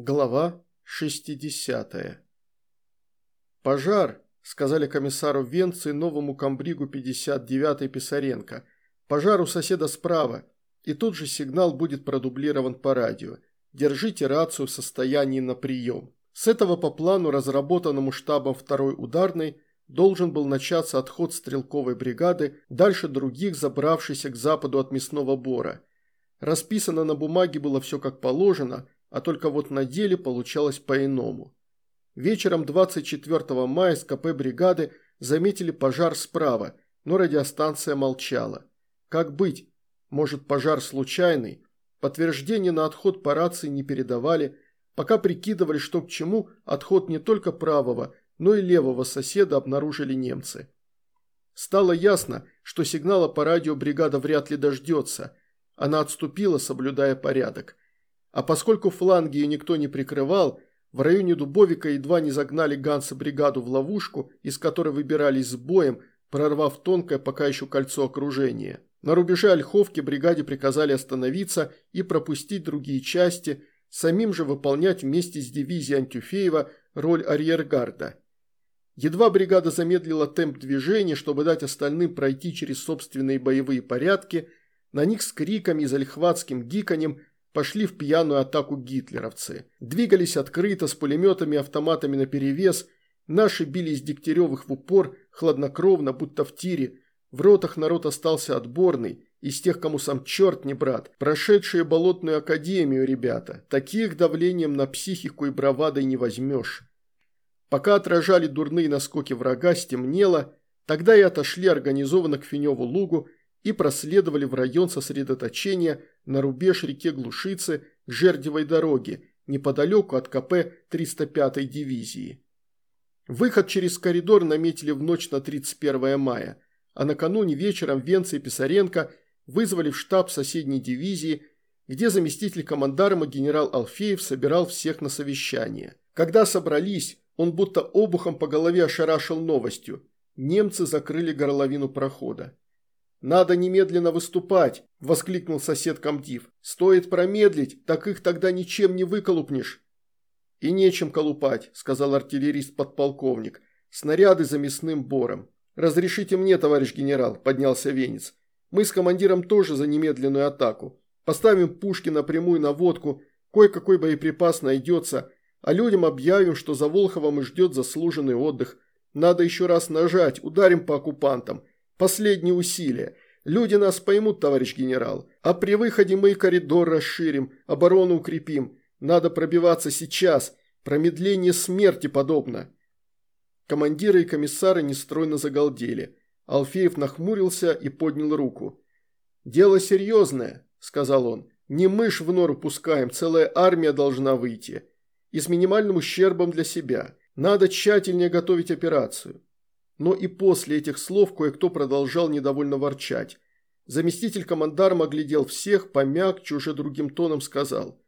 Глава 60 «Пожар», – сказали комиссару Венции новому комбригу 59-й Писаренко. «Пожар у соседа справа, и тут же сигнал будет продублирован по радио. Держите рацию в состоянии на прием». С этого по плану, разработанному штабом второй ударной, должен был начаться отход стрелковой бригады дальше других, забравшихся к западу от мясного бора. Расписано на бумаге было все как положено – а только вот на деле получалось по-иному. Вечером 24 мая с КП бригады заметили пожар справа, но радиостанция молчала. Как быть? Может пожар случайный? Подтверждение на отход по рации не передавали, пока прикидывали, что к чему, отход не только правого, но и левого соседа обнаружили немцы. Стало ясно, что сигнала по радио бригада вряд ли дождется. Она отступила, соблюдая порядок. А поскольку фланги ее никто не прикрывал, в районе Дубовика едва не загнали Ганса бригаду в ловушку, из которой выбирались с боем, прорвав тонкое пока еще кольцо окружения. На рубеже Ольховки бригаде приказали остановиться и пропустить другие части, самим же выполнять вместе с дивизией Антюфеева роль арьергарда. Едва бригада замедлила темп движения, чтобы дать остальным пройти через собственные боевые порядки, на них с криками и залихватским гиканьем пошли в пьяную атаку гитлеровцы. Двигались открыто, с пулеметами и автоматами наперевес. Наши били из Дегтяревых в упор, хладнокровно, будто в тире. В ротах народ остался отборный, из тех, кому сам черт не брат, прошедшие болотную академию ребята. Таких давлением на психику и бравадой не возьмешь. Пока отражали дурные наскоки врага, стемнело, тогда и отошли организованно к Финеву лугу и проследовали в район сосредоточения на рубеж реки Глушицы к Жердевой дороге, неподалеку от КП 305-й дивизии. Выход через коридор наметили в ночь на 31 мая, а накануне вечером Венца и Писаренко вызвали в штаб соседней дивизии, где заместитель командарма генерал Алфеев собирал всех на совещание. Когда собрались, он будто обухом по голове ошарашил новостью. Немцы закрыли горловину прохода. «Надо немедленно выступать!» – воскликнул сосед комдив. «Стоит промедлить, так их тогда ничем не выколупнешь!» «И нечем колупать», – сказал артиллерист-подполковник. «Снаряды за мясным бором». «Разрешите мне, товарищ генерал», – поднялся Венец. «Мы с командиром тоже за немедленную атаку. Поставим пушки на водку, кое-какой боеприпас найдется, а людям объявим, что за Волховом и ждет заслуженный отдых. Надо еще раз нажать, ударим по оккупантам. Последние усилия. Люди нас поймут, товарищ генерал. А при выходе мы коридор расширим, оборону укрепим. Надо пробиваться сейчас. Промедление смерти подобно. Командиры и комиссары нестройно загалдели. Алфеев нахмурился и поднял руку. «Дело серьезное», – сказал он. «Не мышь в нору пускаем, целая армия должна выйти. И с минимальным ущербом для себя. Надо тщательнее готовить операцию. Но и после этих слов кое-кто продолжал недовольно ворчать. Заместитель командарма оглядел всех, помягче, уже другим тоном сказал.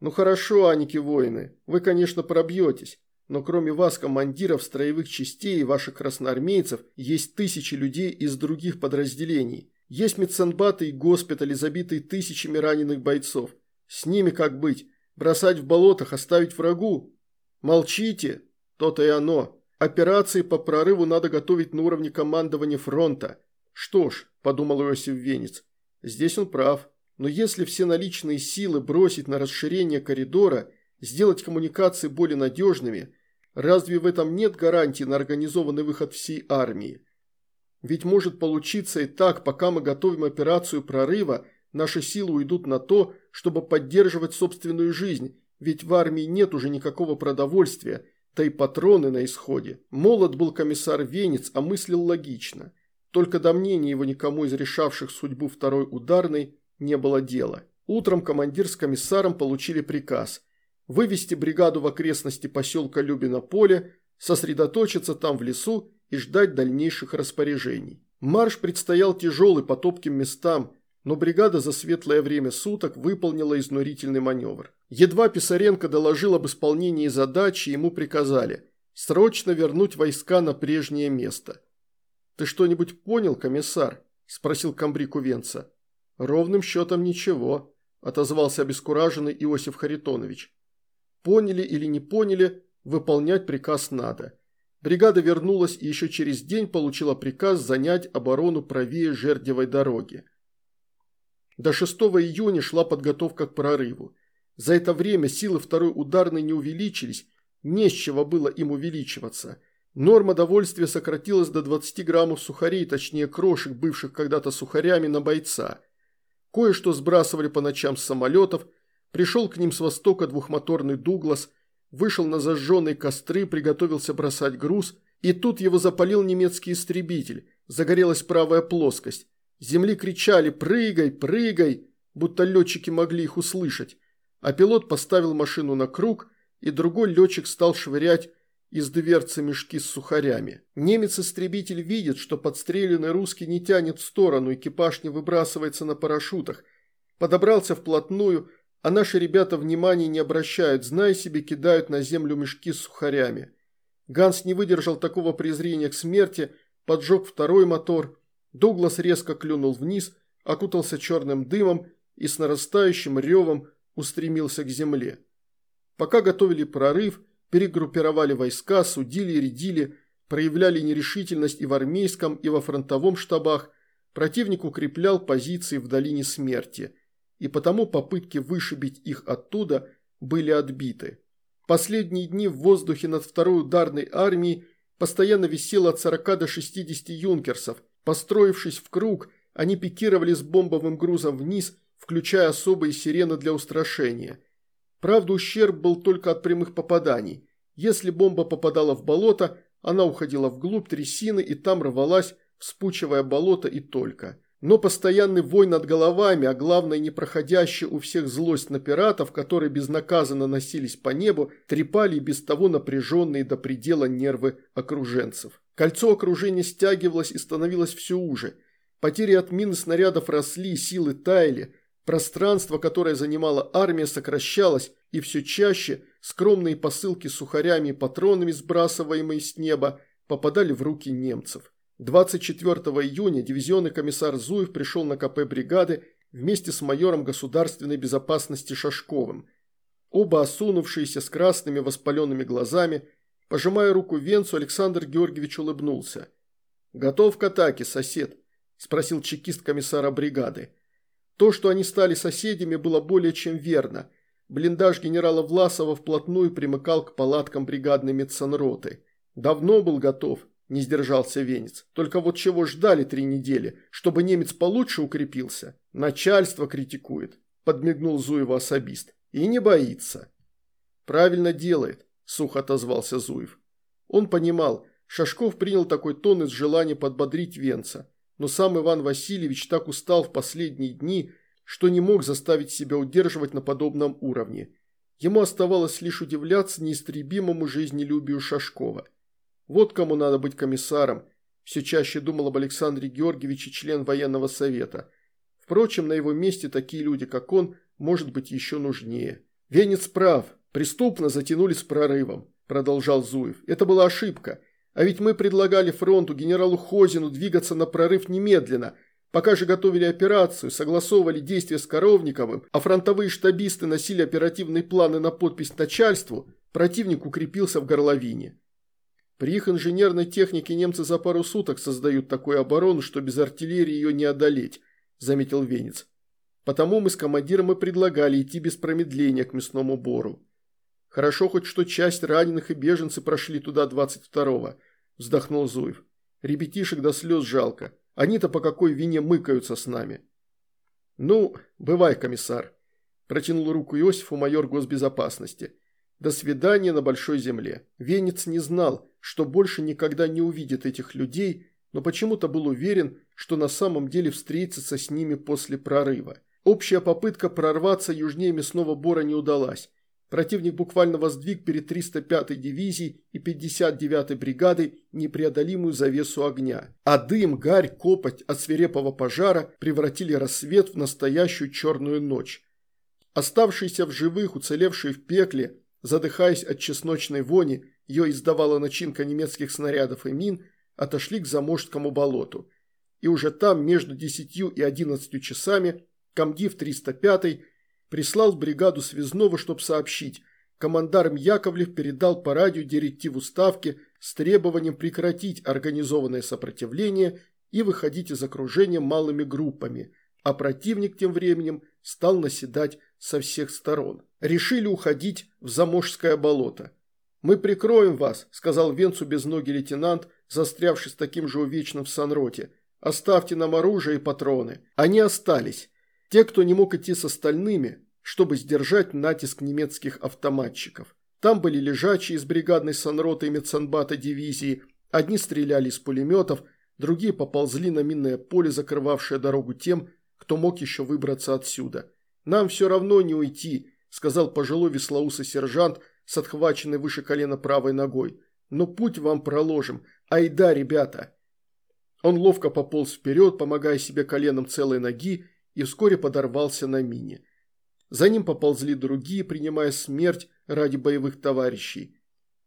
«Ну хорошо, Аники воины, вы, конечно, пробьетесь, но кроме вас, командиров строевых частей и ваших красноармейцев, есть тысячи людей из других подразделений. Есть медсанбаты и госпитали, забитые тысячами раненых бойцов. С ними как быть? Бросать в болотах, оставить врагу? Молчите, то-то и оно». Операции по прорыву надо готовить на уровне командования фронта. Что ж, подумал Иосиф Венец, здесь он прав. Но если все наличные силы бросить на расширение коридора, сделать коммуникации более надежными, разве в этом нет гарантии на организованный выход всей армии? Ведь может получиться и так, пока мы готовим операцию прорыва, наши силы уйдут на то, чтобы поддерживать собственную жизнь, ведь в армии нет уже никакого продовольствия – да и патроны на исходе. Молод был комиссар Венец, а мыслил логично. Только до мнения его никому из решавших судьбу второй ударной не было дела. Утром командир с комиссаром получили приказ вывести бригаду в окрестности поселка Любино-Поле, сосредоточиться там в лесу и ждать дальнейших распоряжений. Марш предстоял тяжелый по топким местам, но бригада за светлое время суток выполнила изнурительный маневр. Едва Писаренко доложил об исполнении задачи, ему приказали срочно вернуть войска на прежнее место. «Ты что-нибудь понял, комиссар?» – спросил комбриг Венца. «Ровным счетом ничего», – отозвался обескураженный Иосиф Харитонович. Поняли или не поняли, выполнять приказ надо. Бригада вернулась и еще через день получила приказ занять оборону правее Жердевой дороги. До 6 июня шла подготовка к прорыву. За это время силы второй ударной не увеличились, не с чего было им увеличиваться. Норма довольствия сократилась до 20 граммов сухарей, точнее крошек, бывших когда-то сухарями, на бойца. Кое-что сбрасывали по ночам с самолетов, пришел к ним с востока двухмоторный «Дуглас», вышел на зажженные костры, приготовился бросать груз, и тут его запалил немецкий истребитель, загорелась правая плоскость. земли кричали «Прыгай, прыгай!», будто летчики могли их услышать, а пилот поставил машину на круг, и другой летчик стал швырять из дверцы мешки с сухарями. Немец-истребитель видит, что подстреленный русский не тянет в сторону, экипаж не выбрасывается на парашютах. Подобрался вплотную, а наши ребята внимания не обращают, зная себе, кидают на землю мешки с сухарями. Ганс не выдержал такого презрения к смерти, поджег второй мотор. Дуглас резко клюнул вниз, окутался черным дымом и с нарастающим ревом устремился к земле. Пока готовили прорыв, перегруппировали войска, судили и рядили, проявляли нерешительность и в армейском, и во фронтовом штабах, противник укреплял позиции в долине смерти, и потому попытки вышибить их оттуда были отбиты. Последние дни в воздухе над второй ударной армией постоянно висело от 40 до 60 юнкерсов. Построившись в круг, они пикировали с бомбовым грузом вниз, включая особые сирены для устрашения – Правда, ущерб был только от прямых попаданий. Если бомба попадала в болото, она уходила вглубь трясины и там рвалась, вспучивая болото и только. Но постоянный вой над головами, а главное непроходящая у всех злость на пиратов, которые безнаказанно носились по небу, трепали без того напряженные до предела нервы окруженцев. Кольцо окружения стягивалось и становилось все уже. Потери от мин и снарядов росли, силы таяли, Пространство, которое занимала армия, сокращалось, и все чаще скромные посылки с сухарями и патронами, сбрасываемые с неба, попадали в руки немцев. 24 июня дивизионный комиссар Зуев пришел на КП бригады вместе с майором государственной безопасности Шашковым. Оба осунувшиеся с красными воспаленными глазами, пожимая руку Венцу, Александр Георгиевич улыбнулся. «Готов к атаке, сосед?» – спросил чекист комиссара бригады. То, что они стали соседями, было более чем верно. Блиндаж генерала Власова вплотную примыкал к палаткам бригадной медсанроты. Давно был готов, не сдержался Венец. Только вот чего ждали три недели, чтобы немец получше укрепился? Начальство критикует, подмигнул Зуева особист. И не боится. Правильно делает, сухо отозвался Зуев. Он понимал, Шашков принял такой тон из желания подбодрить Венца но сам Иван Васильевич так устал в последние дни, что не мог заставить себя удерживать на подобном уровне. Ему оставалось лишь удивляться неистребимому жизнелюбию Шашкова. Вот кому надо быть комиссаром, все чаще думал об Александре Георгиевиче член военного совета. Впрочем, на его месте такие люди, как он, может быть еще нужнее. Венец прав, преступно затянули с прорывом, продолжал Зуев. Это была ошибка. А ведь мы предлагали фронту генералу Хозину двигаться на прорыв немедленно. Пока же готовили операцию, согласовывали действия с Коровниковым, а фронтовые штабисты носили оперативные планы на подпись начальству, противник укрепился в горловине. При их инженерной технике немцы за пару суток создают такую оборону, что без артиллерии ее не одолеть, заметил Венец. Потому мы с командиром и предлагали идти без промедления к мясному бору. Хорошо хоть что часть раненых и беженцы прошли туда 22-го вздохнул Зуев. Ребятишек до слез жалко. Они-то по какой вине мыкаются с нами. Ну, бывай, комиссар. Протянул руку Иосифу майор госбезопасности. До свидания на большой земле. Венец не знал, что больше никогда не увидит этих людей, но почему-то был уверен, что на самом деле встретится с ними после прорыва. Общая попытка прорваться южнее мясного бора не удалась. Противник буквально воздвиг перед 305-й дивизией и 59-й бригадой непреодолимую завесу огня. А дым, гарь, копоть от свирепого пожара превратили рассвет в настоящую черную ночь. Оставшиеся в живых, уцелевшие в пекле, задыхаясь от чесночной вони, ее издавала начинка немецких снарядов и мин, отошли к Заможскому болоту. И уже там, между 10 и 11 часами, комдив 305-й прислал бригаду связного, чтобы сообщить, командарм Яковлев передал по радио директиву Ставки с требованием прекратить организованное сопротивление и выходить из окружения малыми группами, а противник тем временем стал наседать со всех сторон. Решили уходить в Заможское болото. «Мы прикроем вас», – сказал Венцу безногий лейтенант, застрявший с таким же увечным в Санроте. «Оставьте нам оружие и патроны». Они остались. Те, кто не мог идти с остальными, чтобы сдержать натиск немецких автоматчиков. Там были лежачие из бригадной санроты и медсанбата дивизии, одни стреляли из пулеметов, другие поползли на минное поле, закрывавшее дорогу тем, кто мог еще выбраться отсюда. «Нам все равно не уйти», – сказал пожилой веслоусый сержант с отхваченной выше колена правой ногой. «Но путь вам проложим. Айда, ребята!» Он ловко пополз вперед, помогая себе коленом целой ноги, и вскоре подорвался на мине. За ним поползли другие, принимая смерть ради боевых товарищей.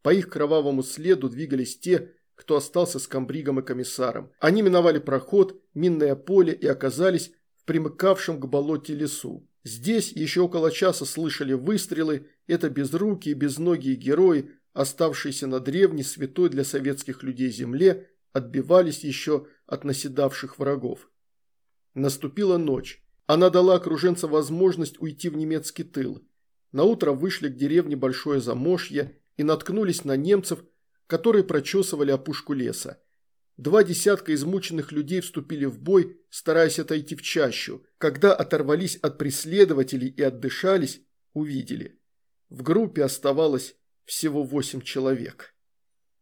По их кровавому следу двигались те, кто остался с комбригом и комиссаром. Они миновали проход, минное поле и оказались в примыкавшем к болоте лесу. Здесь еще около часа слышали выстрелы, это безрукие, безногие герои, оставшиеся на древней, святой для советских людей земле, отбивались еще от наседавших врагов. Наступила ночь. Она дала окруженцам возможность уйти в немецкий тыл. Наутро вышли к деревне Большое Замошье и наткнулись на немцев, которые прочесывали опушку леса. Два десятка измученных людей вступили в бой, стараясь отойти в чащу. Когда оторвались от преследователей и отдышались, увидели. В группе оставалось всего восемь человек.